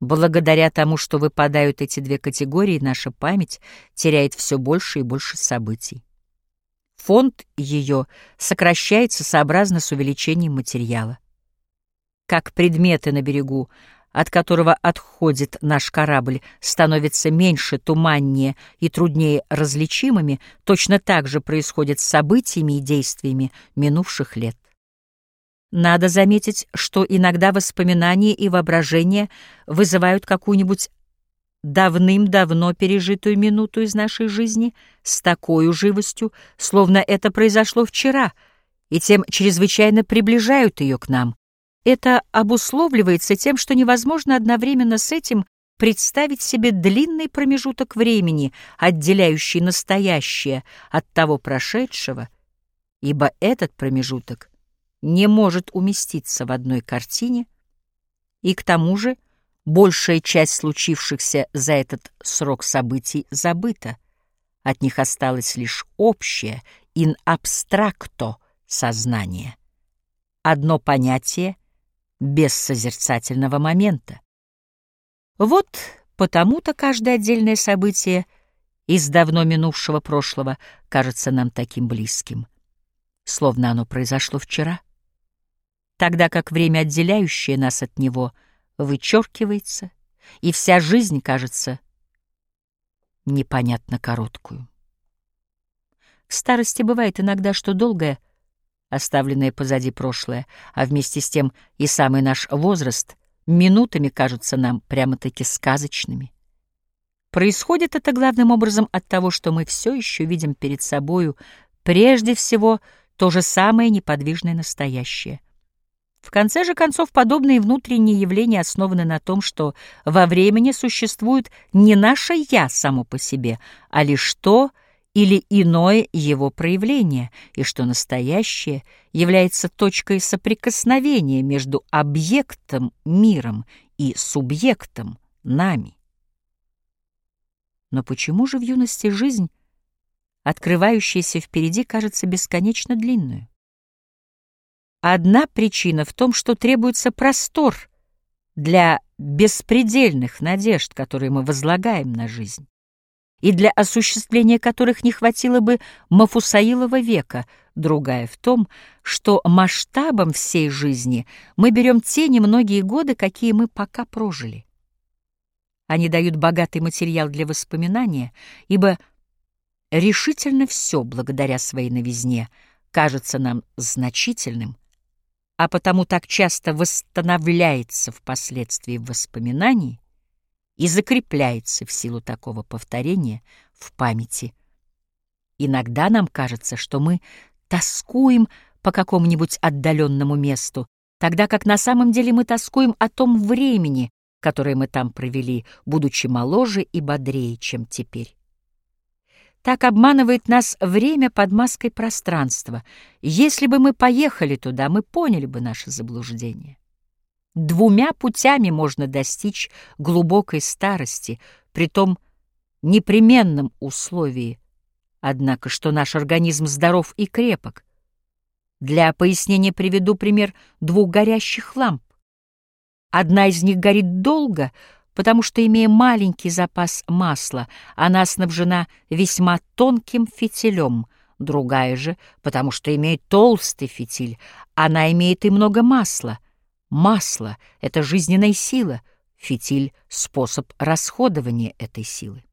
Благодаря тому, что выпадают эти две категории, наша память теряет все больше и больше событий. Фонд ее сокращается сообразно с увеличением материала. Как предметы на берегу, от которого отходит наш корабль, становятся меньше, туманнее и труднее различимыми, точно так же происходит с событиями и действиями минувших лет. Надо заметить, что иногда воспоминания и воображение вызывают какую-нибудь давным-давно пережитую минуту из нашей жизни с такой живостью, словно это произошло вчера, и тем чрезвычайно приближают ее к нам. Это обусловливается тем, что невозможно одновременно с этим представить себе длинный промежуток времени, отделяющий настоящее от того прошедшего, ибо этот промежуток — не может уместиться в одной картине, и к тому же большая часть случившихся за этот срок событий забыта. От них осталось лишь общее, ин абстракто сознание. Одно понятие без созерцательного момента. Вот потому-то каждое отдельное событие из давно минувшего прошлого кажется нам таким близким, словно оно произошло вчера тогда как время, отделяющее нас от него, вычеркивается, и вся жизнь кажется непонятно короткую. В старости бывает иногда, что долгое, оставленное позади прошлое, а вместе с тем и самый наш возраст минутами кажутся нам прямо-таки сказочными. Происходит это главным образом от того, что мы все еще видим перед собою прежде всего то же самое неподвижное настоящее — в конце же концов, подобные внутренние явления основаны на том, что во времени существует не наше «я» само по себе, а лишь то или иное его проявление, и что настоящее является точкой соприкосновения между объектом, миром, и субъектом, нами. Но почему же в юности жизнь, открывающаяся впереди, кажется бесконечно длинной? Одна причина в том, что требуется простор для беспредельных надежд, которые мы возлагаем на жизнь, и для осуществления которых не хватило бы Мафусаилова века, другая в том, что масштабом всей жизни мы берем те немногие годы, какие мы пока прожили. Они дают богатый материал для воспоминания, ибо решительно все, благодаря своей новизне, кажется нам значительным, а потому так часто восстановляется впоследствии в воспоминании и закрепляется в силу такого повторения в памяти. Иногда нам кажется, что мы тоскуем по какому-нибудь отдаленному месту, тогда как на самом деле мы тоскуем о том времени, которое мы там провели, будучи моложе и бодрее, чем теперь. Так обманывает нас время под маской пространства. Если бы мы поехали туда, мы поняли бы наше заблуждение. Двумя путями можно достичь глубокой старости, при том непременном условии, однако, что наш организм здоров и крепок. Для пояснения приведу пример двух горящих ламп. Одна из них горит долго — потому что, имея маленький запас масла, она снабжена весьма тонким фитилем, другая же, потому что имеет толстый фитиль, она имеет и много масла. Масло — это жизненная сила, фитиль — способ расходования этой силы.